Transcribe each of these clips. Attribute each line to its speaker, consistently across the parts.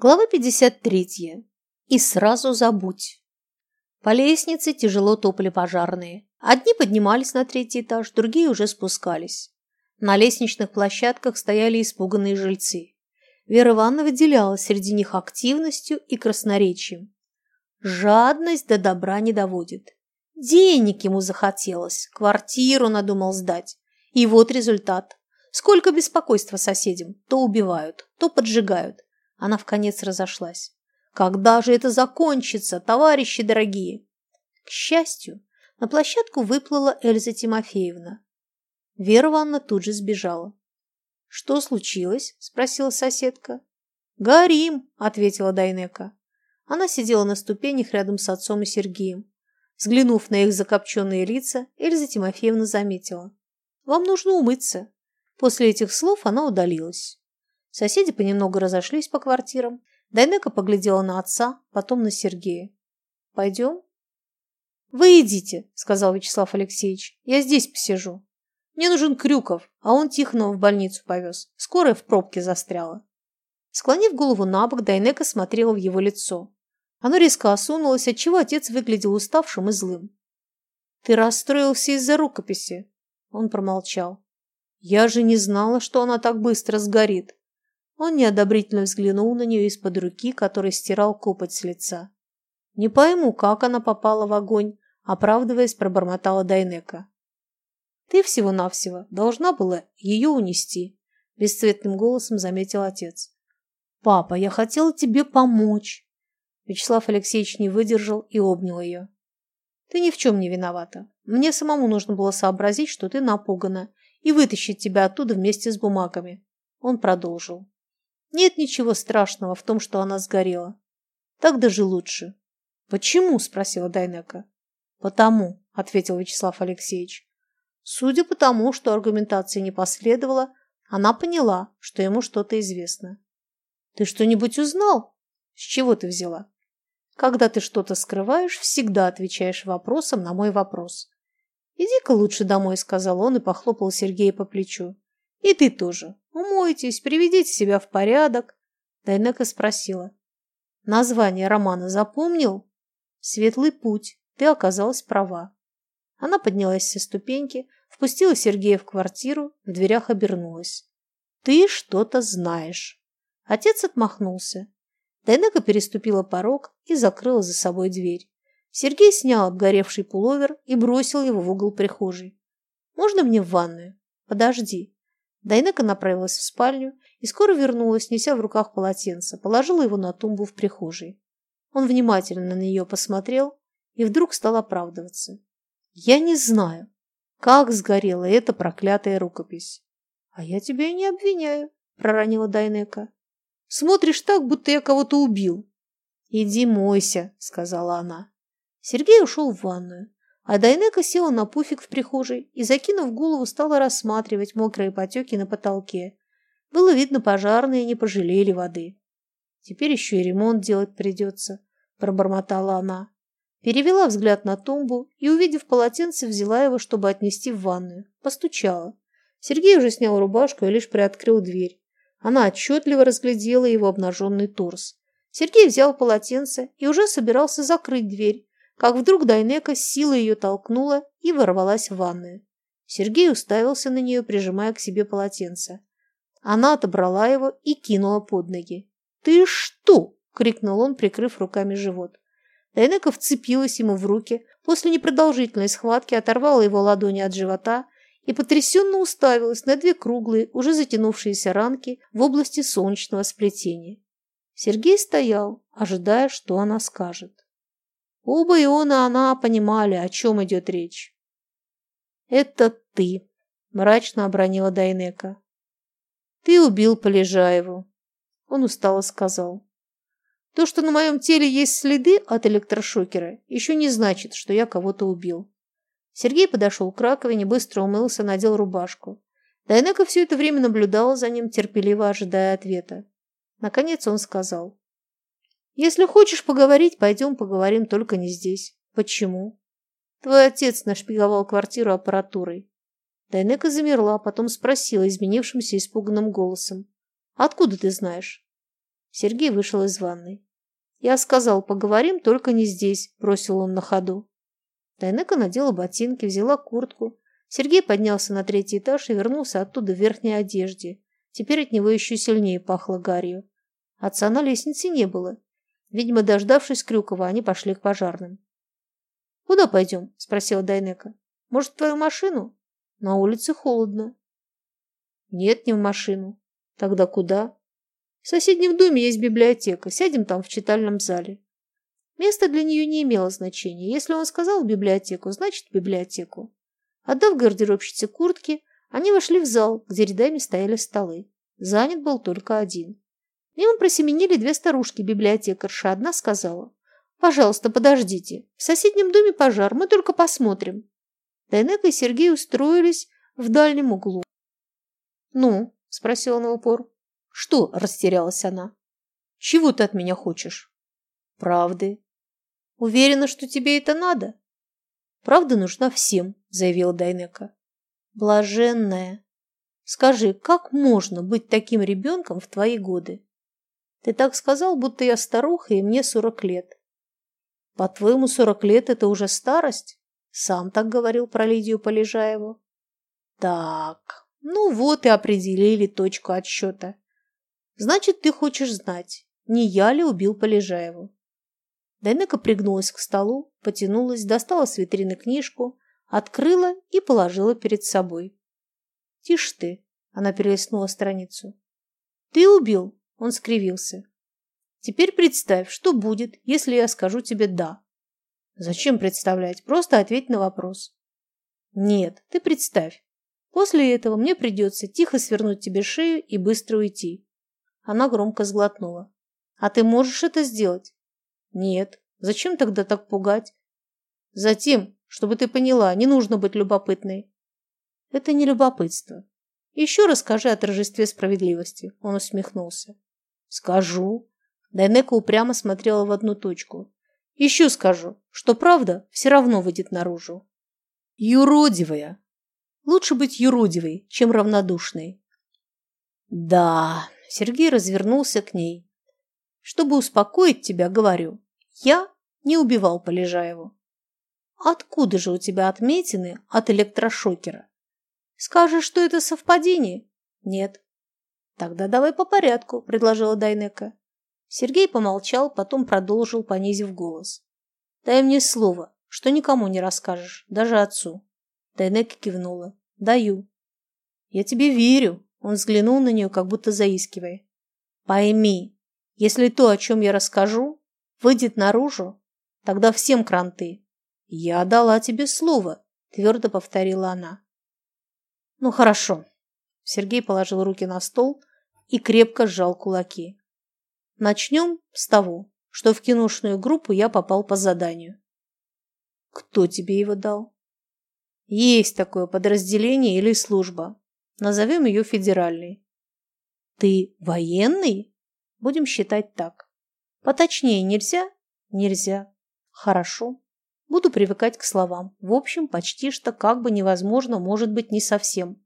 Speaker 1: Глава 53. И сразу забудь. По лестнице тяжело топали пожарные. Одни поднимались на третий этаж, другие уже спускались. На лестничных площадках стояли испуганные жильцы. Вера Ивановна выделялась среди них активностью и красноречием. Жадность до добра не доводит. Денег ему захотелось, квартиру надумал сдать. И вот результат. Сколько беспокойства соседям. То убивают, то поджигают она вконец разошлась. «Когда же это закончится, товарищи дорогие?» К счастью, на площадку выплыла Эльза Тимофеевна. Вера Ивановна тут же сбежала. «Что случилось?» – спросила соседка. «Горим!» – ответила Дайнека. Она сидела на ступенях рядом с отцом и Сергеем. Взглянув на их закопченные лица, Эльза Тимофеевна заметила. «Вам нужно умыться». После этих слов она удалилась. Соседи понемногу разошлись по квартирам. Дайнека поглядела на отца, потом на Сергея. «Пойдем?» «Вы идите», — сказал Вячеслав Алексеевич. «Я здесь посижу. Мне нужен Крюков, а он Тихонова в больницу повез. Скорая в пробке застряла». Склонив голову на бок, Дайнека смотрела в его лицо. Оно резко осунулось, отчего отец выглядел уставшим и злым. «Ты расстроился из-за рукописи?» Он промолчал. «Я же не знала, что она так быстро сгорит. Он неодобрительно взглянул на нее из-под руки, который стирал копоть с лица. «Не пойму, как она попала в огонь», — оправдываясь, пробормотала Дайнека. «Ты всего-навсего должна была ее унести», — бесцветным голосом заметил отец. «Папа, я хотела тебе помочь». Вячеслав Алексеевич не выдержал и обнял ее. «Ты ни в чем не виновата. Мне самому нужно было сообразить, что ты напугана, и вытащить тебя оттуда вместе с бумагами». Он продолжил. Нет ничего страшного в том, что она сгорела. Так даже лучше. Почему? спросила Дайнека. Потому, ответил Вячеслав Алексеевич. Судя по тому, что аргументации не последовало, она поняла, что ему что-то известно. Ты что-нибудь узнал? С чего ты взяла? Когда ты что-то скрываешь, всегда отвечаешь вопросом на мой вопрос. Иди-ка лучше домой, сказал он и похлопал Сергея по плечу. И ты тоже. Умойтесь, приведите себя в порядок. Дайнека спросила. Название романа запомнил? Светлый путь. Ты оказалась права. Она поднялась со ступеньки, впустила Сергея в квартиру, в дверях обернулась. Ты что-то знаешь. Отец отмахнулся. Дайнека переступила порог и закрыла за собой дверь. Сергей снял обгоревший пуловер и бросил его в угол прихожей. «Можно мне в ванную?» «Подожди». Дайнека направилась в спальню и скоро вернулась, неся в руках полотенце, положила его на тумбу в прихожей. Он внимательно на нее посмотрел и вдруг стал оправдываться. «Я не знаю, как сгорела эта проклятая рукопись». «А я тебя и не обвиняю», — проронила Дайнека. «Смотришь так, будто я кого-то убил». «Иди мойся», — сказала она. Сергей ушел в ванную. А Дайнека села на пуфик в прихожей и, закинув голову, стала рассматривать мокрые потеки на потолке. Было видно, пожарные не пожалели воды. «Теперь еще и ремонт делать придется», – пробормотала она. Перевела взгляд на тумбу и, увидев полотенце, взяла его, чтобы отнести в ванную. Постучала. Сергей уже снял рубашку и лишь приоткрыл дверь. Она отчетливо разглядела его обнаженный торс. Сергей взял полотенце и уже собирался закрыть дверь, как вдруг Дайнека с силой ее толкнула и ворвалась в ванную. Сергей уставился на нее, прижимая к себе полотенце. Она отобрала его и кинула под ноги. «Ты что?» – крикнул он, прикрыв руками живот. Дайнека вцепилась ему в руки, после непродолжительной схватки оторвала его ладони от живота и потрясенно уставилась на две круглые, уже затянувшиеся ранки в области солнечного сплетения. Сергей стоял, ожидая, что она скажет. Оба он, и она понимали, о чем идет речь. «Это ты», – мрачно обронила Дайнека. «Ты убил Полежаеву», – он устало сказал. «То, что на моем теле есть следы от электрошокера, еще не значит, что я кого-то убил». Сергей подошел к раковине, быстро умылся, надел рубашку. Дайнека все это время наблюдала за ним, терпеливо ожидая ответа. Наконец он сказал. Если хочешь поговорить, пойдем поговорим, только не здесь. Почему? Твой отец нашпиговал квартиру аппаратурой. Дайнека замерла, потом спросила изменившимся испуганным голосом. Откуда ты знаешь? Сергей вышел из ванной. «Я сказал, поговорим, только не здесь», – бросил он на ходу. Дайнека надела ботинки, взяла куртку. Сергей поднялся на третий этаж и вернулся оттуда в верхней одежде. Теперь от него еще сильнее пахло гарью. Отца на лестнице не было. Видимо, дождавшись Крюкова, они пошли к пожарным. «Куда пойдем?» – спросила Дайнека. «Может, в твою машину? На улице холодно». «Нет, не в машину. Тогда куда?» «В соседнем доме есть библиотека. Сядем там в читальном зале». Место для нее не имело значения. Если он сказал библиотеку, значит библиотеку. Отдав гардеробщице куртки, они вошли в зал, где рядами стояли столы. Занят был только один. Мимо просеменили две старушки-библиотекарши. Одна сказала, «Пожалуйста, подождите. В соседнем доме пожар, мы только посмотрим». Дайнека и Сергей устроились в дальнем углу. «Ну?» – спросила он в упор. «Что?» – растерялась она. «Чего ты от меня хочешь?» «Правды». «Уверена, что тебе это надо?» «Правда нужна всем», – заявила Дайнека. «Блаженная. Скажи, как можно быть таким ребенком в твои годы? Ты так сказал, будто я старуха, и мне сорок лет. По-твоему, сорок лет – это уже старость? Сам так говорил про Лидию Полежаеву. Так, ну вот и определили точку отсчета. Значит, ты хочешь знать, не я ли убил Полежаеву? Дайнека пригнулась к столу, потянулась, достала с витрины книжку, открыла и положила перед собой. «Тише ты!» – она перелистнула страницу. «Ты убил!» – он скривился. Теперь представь, что будет, если я скажу тебе «да». Зачем представлять? Просто ответь на вопрос. Нет, ты представь. После этого мне придется тихо свернуть тебе шею и быстро уйти. Она громко сглотнула. А ты можешь это сделать? Нет. Зачем тогда так пугать? Затем, чтобы ты поняла, не нужно быть любопытной. Это не любопытство. Еще расскажи о торжестве справедливости. Он усмехнулся. Скажу. Дайнека упрямо смотрела в одну точку. Еще скажу, что правда все равно выйдет наружу. Юродивая. Лучше быть юродивой, чем равнодушной. Да, Сергей развернулся к ней. Чтобы успокоить тебя, говорю, я не убивал Полежаеву. Откуда же у тебя отметины от электрошокера? Скажешь, что это совпадение? Нет. Тогда давай по порядку, предложила Дайнека. Сергей помолчал, потом продолжил, понизив голос. «Дай мне слово, что никому не расскажешь, даже отцу». Дайнека кивнула. «Даю». «Я тебе верю», — он взглянул на нее, как будто заискивая. «Пойми, если то, о чем я расскажу, выйдет наружу, тогда всем кранты». «Я дала тебе слово», — твердо повторила она. «Ну, хорошо». Сергей положил руки на стол и крепко сжал кулаки. Начнем с того, что в киношную группу я попал по заданию. Кто тебе его дал? Есть такое подразделение или служба. Назовем ее федеральной. Ты военный? Будем считать так. Поточнее нельзя? Нельзя. Хорошо. Буду привыкать к словам. В общем, почти что как бы невозможно, может быть, не совсем.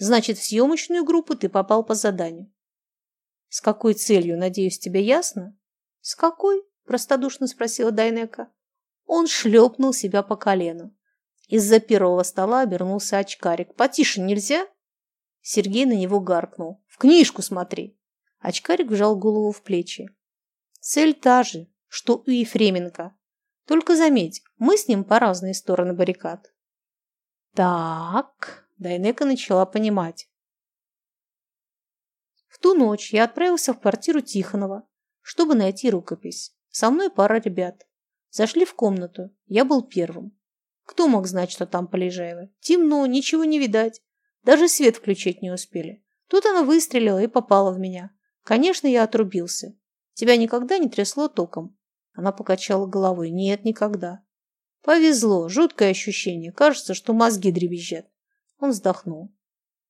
Speaker 1: Значит, в съемочную группу ты попал по заданию. С какой целью, надеюсь, тебе ясно? С какой? Простодушно спросила Дайнека. Он шлепнул себя по колену. Из-за первого стола обернулся очкарик. Потише нельзя? Сергей на него гаркнул. В книжку смотри. Очкарик вжал голову в плечи. Цель та же, что у Ефременко. Только заметь, мы с ним по разные стороны баррикад. Так, Дайнека начала понимать ту ночь я отправился в квартиру Тихонова, чтобы найти рукопись. Со мной пара ребят. Зашли в комнату. Я был первым. Кто мог знать, что там Полежаева? Темно, ничего не видать. Даже свет включить не успели. Тут она выстрелила и попала в меня. Конечно, я отрубился. Тебя никогда не трясло током? Она покачала головой. Нет, никогда. Повезло. Жуткое ощущение. Кажется, что мозги дребезжат. Он вздохнул.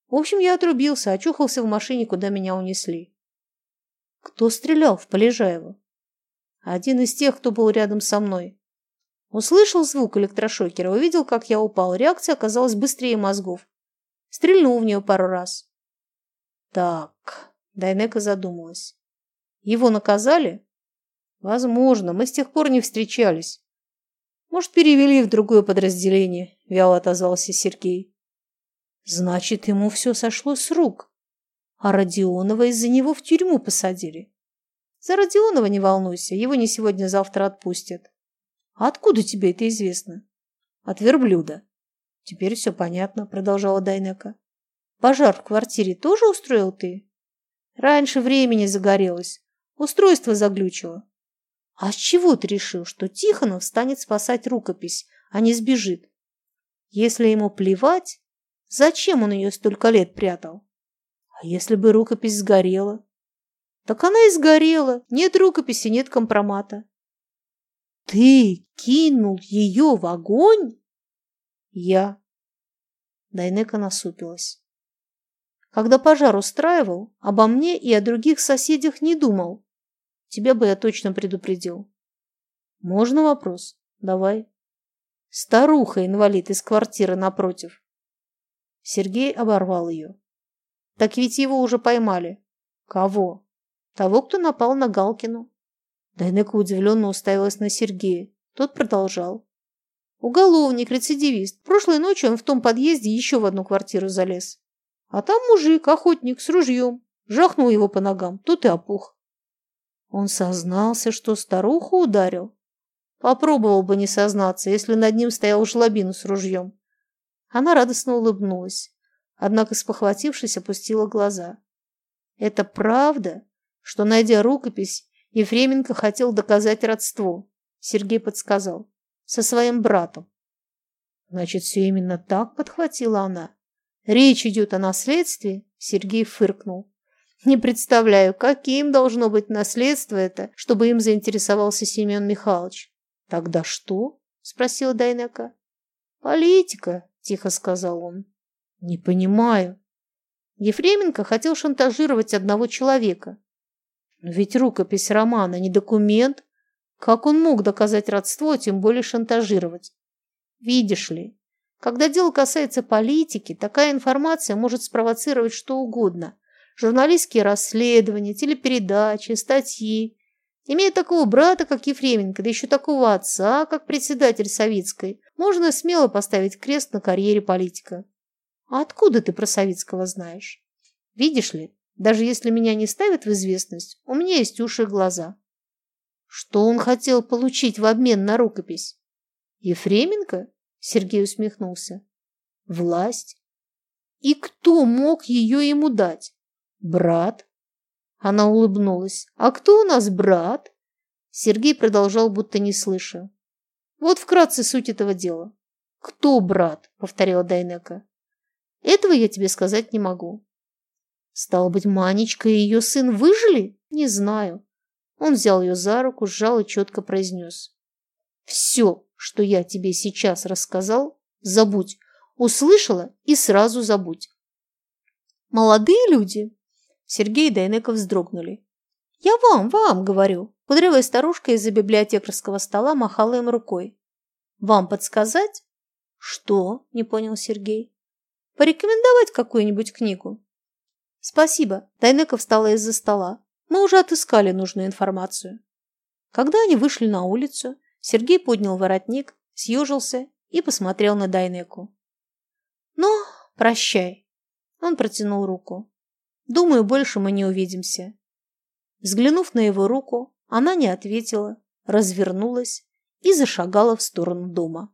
Speaker 1: В общем, я отрубился, очухался в машине, куда меня унесли. Кто стрелял в Полежаева? Один из тех, кто был рядом со мной. Услышал звук электрошокера, увидел, как я упал. Реакция оказалась быстрее мозгов. Стрельнул в нее пару раз. Так, Дайнека задумалась. Его наказали? Возможно, мы с тех пор не встречались. Может, перевели в другое подразделение, вяло отозвался Сергей. Значит, ему все сошло с рук. А Родионова из-за него в тюрьму посадили. За Родионова не волнуйся, его не сегодня-завтра отпустят. А откуда тебе это известно? От верблюда. Теперь все понятно, продолжала Дайнека. Пожар в квартире тоже устроил ты? Раньше времени загорелось. Устройство заглючило. А с чего ты решил, что Тихонов станет спасать рукопись, а не сбежит? Если ему плевать, зачем он ее столько лет прятал? А если бы рукопись сгорела? Так она и сгорела. Нет рукописи, нет компромата. Ты кинул ее в огонь? Я. Дайнека насупилась. Когда пожар устраивал, обо мне и о других соседях не думал. Тебя бы я точно предупредил. Можно вопрос? Давай. Старуха-инвалид из квартиры напротив. Сергей оборвал ее. Так ведь его уже поймали. Кого? Того, кто напал на Галкину. Дайнека удивленно уставилась на Сергея. Тот продолжал. Уголовник, рецидивист. Прошлой ночью он в том подъезде еще в одну квартиру залез. А там мужик, охотник, с ружьем. Жахнул его по ногам, тут и опух. Он сознался, что старуху ударил. Попробовал бы не сознаться, если над ним стоял жлобин с ружьем. Она радостно улыбнулась, однако, спохватившись, опустила глаза. Это правда, что, найдя рукопись, Ефременко хотел доказать родство. Сергей подсказал. Со своим братом. Значит, все именно так подхватила она. Речь идет о наследстве? Сергей фыркнул. Не представляю, каким должно быть наследство это, чтобы им заинтересовался Семен Михайлович. Тогда что? Спросила Дайнека. Политика, тихо сказал он. Не понимаю. Ефременко хотел шантажировать одного человека. Но ведь рукопись романа не документ. Как он мог доказать родство, тем более шантажировать? Видишь ли, когда дело касается политики, такая информация может спровоцировать что угодно. Журналистские расследования, телепередачи, статьи. Имея такого брата, как Ефременко, да еще такого отца, как председатель Советской, можно смело поставить крест на карьере политика. А откуда ты про Советского знаешь? Видишь ли, даже если меня не ставят в известность, у меня есть уши и глаза. Что он хотел получить в обмен на рукопись? Ефременко? Сергей усмехнулся. Власть. И кто мог ее ему дать? Брат. Она улыбнулась. А кто у нас брат? Сергей продолжал, будто не слыша. Вот вкратце суть этого дела. Кто брат? Повторила Дайнека. Этого я тебе сказать не могу. Стало быть, Манечка и ее сын выжили? Не знаю. Он взял ее за руку, сжал и четко произнес. Все, что я тебе сейчас рассказал, забудь. Услышала и сразу забудь. Молодые люди. Сергей и Дайнека вздрогнули. Я вам, вам, говорю. Кудрявая старушка из-за библиотекарского стола махала им рукой. Вам подсказать? Что? Не понял Сергей. Порекомендовать какую-нибудь книгу? Спасибо. Дайнека встала из-за стола. Мы уже отыскали нужную информацию. Когда они вышли на улицу, Сергей поднял воротник, съежился и посмотрел на Дайнеку. «Ну, прощай». Он протянул руку. «Думаю, больше мы не увидимся». Взглянув на его руку, она не ответила, развернулась и зашагала в сторону дома.